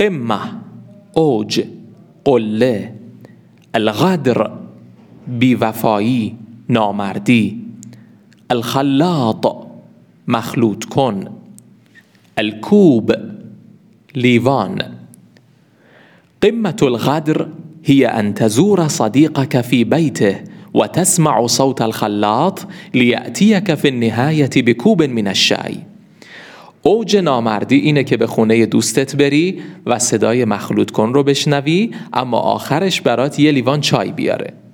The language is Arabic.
قمة أوج قلة. الغدر بیوفایی نامردی. الخلاط مخلوط کن. الكوب ليفان قمة الغدر هي أن تزور صديقك في بيته وتسمع صوت الخلاط ليأتيك في النهاية بكوب من الشاي. اوج نامردی اینه که به خونه دوستت بری و صدای مخلوط کن رو بشنوی اما آخرش برات یه لیوان چای بیاره.